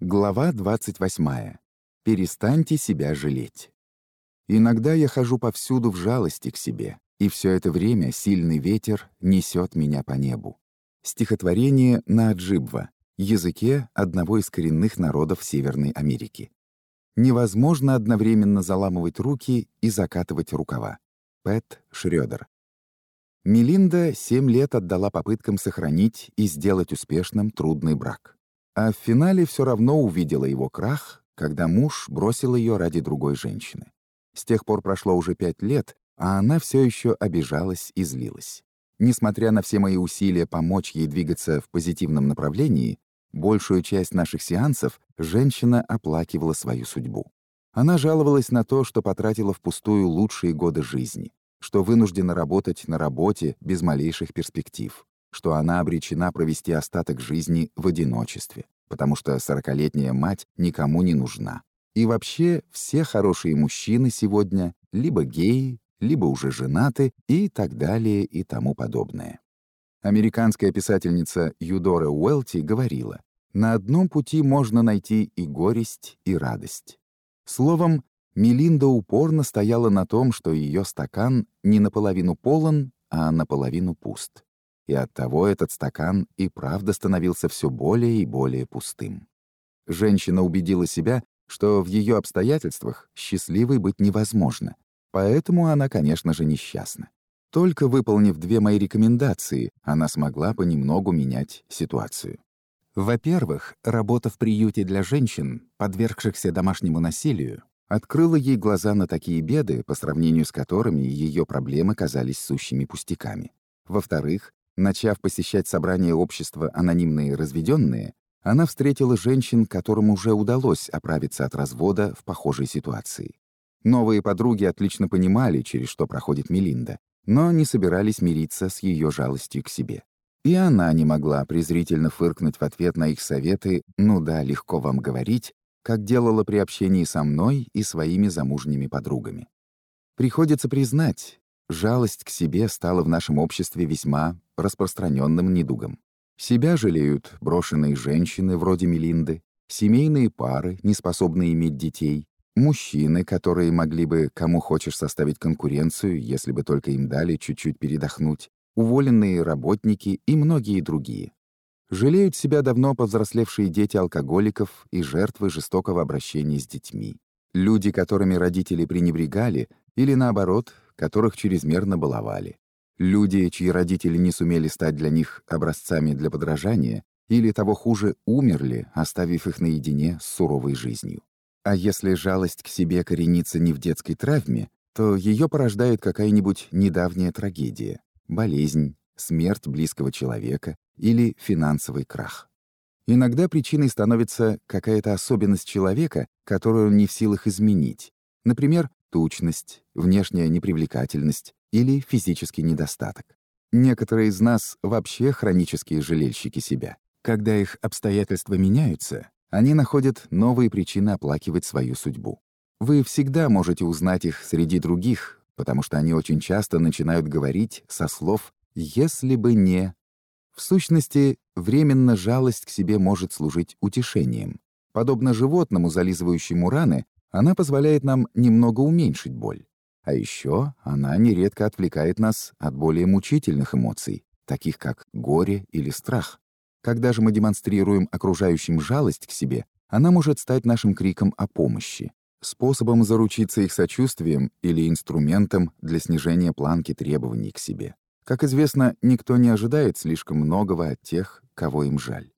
Глава 28. Перестаньте себя жалеть. Иногда я хожу повсюду в жалости к себе, и все это время сильный ветер несет меня по небу. Стихотворение на аджибва, языке одного из коренных народов Северной Америки. Невозможно одновременно заламывать руки и закатывать рукава. Пэт Шрёдер. Мелинда семь лет отдала попыткам сохранить и сделать успешным трудный брак. А в финале все равно увидела его крах, когда муж бросил ее ради другой женщины. С тех пор прошло уже пять лет, а она все еще обижалась и злилась. Несмотря на все мои усилия помочь ей двигаться в позитивном направлении, большую часть наших сеансов женщина оплакивала свою судьбу. Она жаловалась на то, что потратила впустую лучшие годы жизни, что вынуждена работать на работе без малейших перспектив, что она обречена провести остаток жизни в одиночестве, потому что сорокалетняя мать никому не нужна. И вообще все хорошие мужчины сегодня либо геи, либо уже женаты и так далее и тому подобное. Американская писательница Юдора Уэлти говорила, «На одном пути можно найти и горесть, и радость». Словом, Мелинда упорно стояла на том, что ее стакан не наполовину полон, а наполовину пуст и оттого этот стакан и правда становился все более и более пустым. Женщина убедила себя, что в ее обстоятельствах счастливой быть невозможно, поэтому она, конечно же, несчастна. Только выполнив две мои рекомендации, она смогла понемногу менять ситуацию. Во-первых, работа в приюте для женщин, подвергшихся домашнему насилию, открыла ей глаза на такие беды, по сравнению с которыми ее проблемы казались сущими пустяками. Во-вторых, Начав посещать собрания общества «Анонимные разведенные», она встретила женщин, которым уже удалось оправиться от развода в похожей ситуации. Новые подруги отлично понимали, через что проходит Мелинда, но не собирались мириться с ее жалостью к себе. И она не могла презрительно фыркнуть в ответ на их советы «ну да, легко вам говорить», как делала при общении со мной и своими замужними подругами. Приходится признать, жалость к себе стала в нашем обществе весьма распространенным недугом. Себя жалеют брошенные женщины вроде Мелинды, семейные пары, не способные иметь детей, мужчины, которые могли бы кому хочешь составить конкуренцию, если бы только им дали чуть-чуть передохнуть, уволенные работники и многие другие. Жалеют себя давно повзрослевшие дети алкоголиков и жертвы жестокого обращения с детьми. Люди, которыми родители пренебрегали, или наоборот, которых чрезмерно баловали. Люди, чьи родители не сумели стать для них образцами для подражания, или того хуже, умерли, оставив их наедине с суровой жизнью. А если жалость к себе коренится не в детской травме, то ее порождает какая-нибудь недавняя трагедия, болезнь, смерть близкого человека или финансовый крах. Иногда причиной становится какая-то особенность человека, которую он не в силах изменить. Например, тучность, внешняя непривлекательность, или физический недостаток. Некоторые из нас вообще хронические жалельщики себя. Когда их обстоятельства меняются, они находят новые причины оплакивать свою судьбу. Вы всегда можете узнать их среди других, потому что они очень часто начинают говорить со слов «если бы не». В сущности, временно жалость к себе может служить утешением. Подобно животному, зализывающему раны, она позволяет нам немного уменьшить боль. А еще она нередко отвлекает нас от более мучительных эмоций, таких как горе или страх. Когда же мы демонстрируем окружающим жалость к себе, она может стать нашим криком о помощи, способом заручиться их сочувствием или инструментом для снижения планки требований к себе. Как известно, никто не ожидает слишком многого от тех, кого им жаль.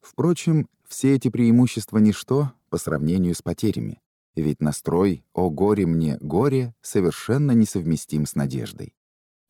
Впрочем, все эти преимущества — ничто по сравнению с потерями. Ведь настрой «О горе мне, горе» совершенно несовместим с надеждой.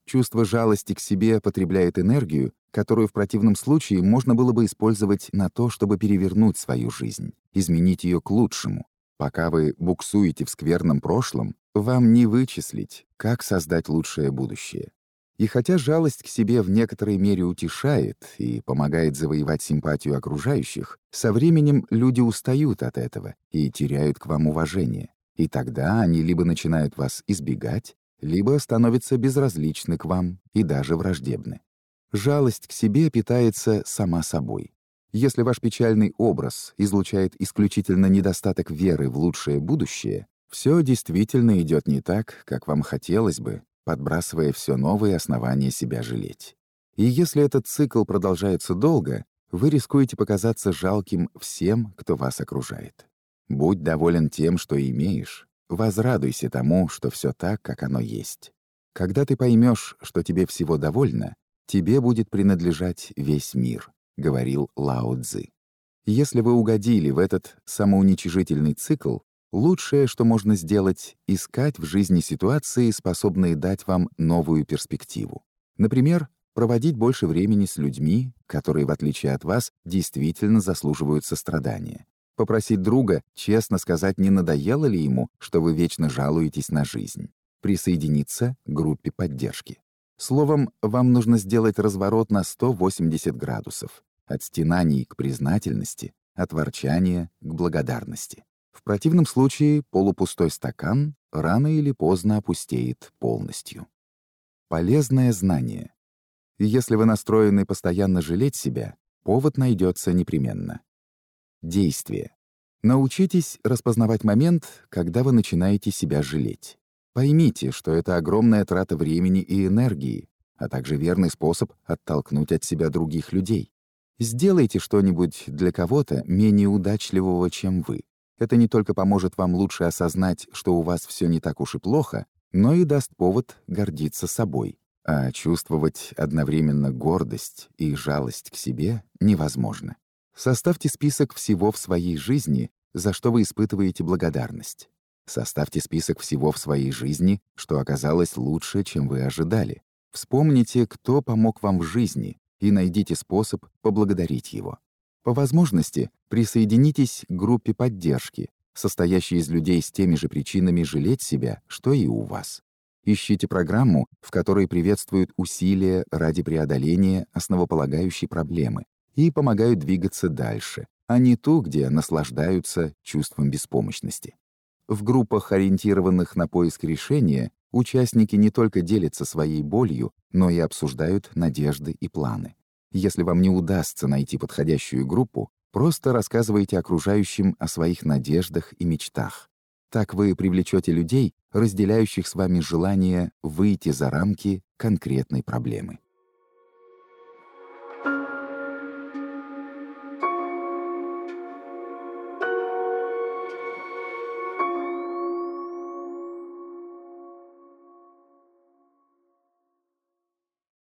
Чувство жалости к себе потребляет энергию, которую в противном случае можно было бы использовать на то, чтобы перевернуть свою жизнь, изменить ее к лучшему. Пока вы буксуете в скверном прошлом, вам не вычислить, как создать лучшее будущее. И хотя жалость к себе в некоторой мере утешает и помогает завоевать симпатию окружающих, со временем люди устают от этого и теряют к вам уважение. И тогда они либо начинают вас избегать, либо становятся безразличны к вам и даже враждебны. Жалость к себе питается сама собой. Если ваш печальный образ излучает исключительно недостаток веры в лучшее будущее, все действительно идет не так, как вам хотелось бы, подбрасывая все новые основания себя жалеть. И если этот цикл продолжается долго, вы рискуете показаться жалким всем, кто вас окружает. Будь доволен тем, что имеешь. Возрадуйся тому, что все так, как оно есть. Когда ты поймешь, что тебе всего довольно, тебе будет принадлежать весь мир, говорил Лао Цзы. Если вы угодили в этот самоуничижительный цикл, лучшее, что можно сделать, искать в жизни ситуации, способные дать вам новую перспективу. Например, проводить больше времени с людьми, которые, в отличие от вас, действительно заслуживают сострадания. Попросить друга честно сказать, не надоело ли ему, что вы вечно жалуетесь на жизнь. Присоединиться к группе поддержки. Словом, вам нужно сделать разворот на 180 градусов. От стенаний к признательности, от ворчания к благодарности. В противном случае полупустой стакан рано или поздно опустеет полностью. Полезное знание. Если вы настроены постоянно жалеть себя, повод найдется непременно. Действие. Научитесь распознавать момент, когда вы начинаете себя жалеть. Поймите, что это огромная трата времени и энергии, а также верный способ оттолкнуть от себя других людей. Сделайте что-нибудь для кого-то менее удачливого, чем вы. Это не только поможет вам лучше осознать, что у вас все не так уж и плохо, но и даст повод гордиться собой а чувствовать одновременно гордость и жалость к себе невозможно. Составьте список всего в своей жизни, за что вы испытываете благодарность. Составьте список всего в своей жизни, что оказалось лучше, чем вы ожидали. Вспомните, кто помог вам в жизни, и найдите способ поблагодарить его. По возможности присоединитесь к группе поддержки, состоящей из людей с теми же причинами жалеть себя, что и у вас. Ищите программу, в которой приветствуют усилия ради преодоления основополагающей проблемы и помогают двигаться дальше, а не ту, где наслаждаются чувством беспомощности. В группах, ориентированных на поиск решения, участники не только делятся своей болью, но и обсуждают надежды и планы. Если вам не удастся найти подходящую группу, просто рассказывайте окружающим о своих надеждах и мечтах. Так вы привлечете людей, разделяющих с вами желание выйти за рамки конкретной проблемы.